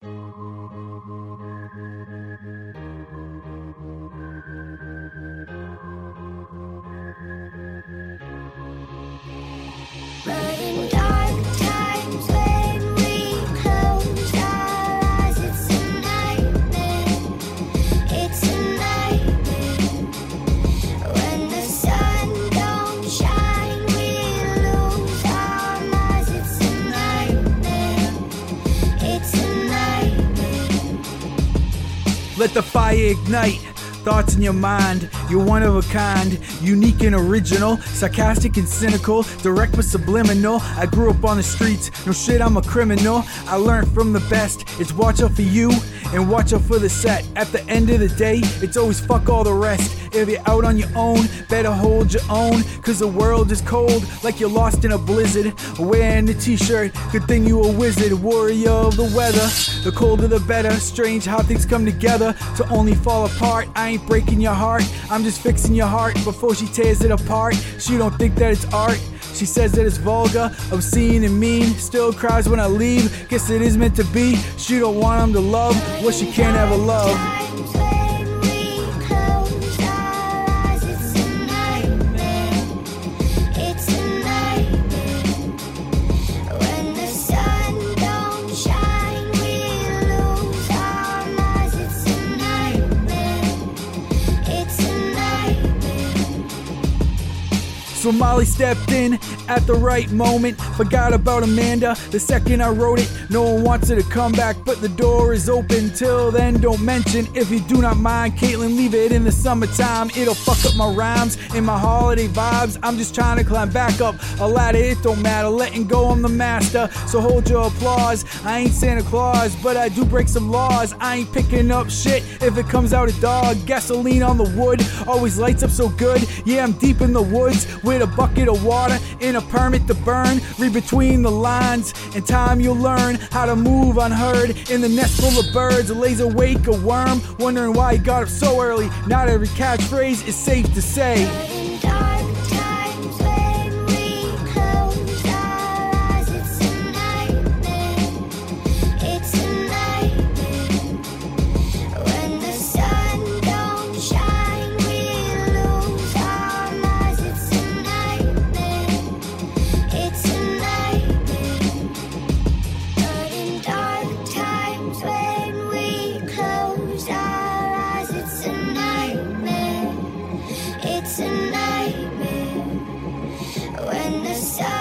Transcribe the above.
But Let the fire ignite. Thoughts in your mind, you're one of a kind, unique and original, sarcastic and cynical, direct but subliminal. I grew up on the streets, no shit, I'm a criminal. I learned from the best, it's watch out for you and watch out for the set. At the end of the day, it's always fuck all the rest. If you're out on your own, better hold your own, cause the world is cold, like you're lost in a blizzard. Wearing the t shirt, good thing you a wizard, warrior of the weather. The colder the better, strange how things come together to only fall apart. I ain't breaking your heart, I'm just fixing your heart before she tears it apart. She don't think that it's art. She says that it's vulgar, obscene, and mean. Still cries when I leave. Guess it is meant to be. She don't want him to love what she can't ever love. So Molly stepped in at the right moment. Forgot about Amanda the second I wrote it. No one wants her to come back, but the door is open. Till then, don't mention if you do not mind. Caitlin, leave it in the summertime. It'll fuck up my rhymes and my holiday vibes. I'm just trying to climb back up a ladder. It don't matter. Letting go, I'm the master. So hold your applause. I ain't Santa Claus, but I do break some laws. I ain't picking up shit if it comes out a dog. Gasoline on the wood always lights up so good. Yeah, I'm deep in the woods with a bucket of water and a permit to burn. Read between the lines. In time, you'll learn how to move unheard. In the nest full of birds, lays awake a worm, wondering why he got up so early. Not every catchphrase is safe to say. so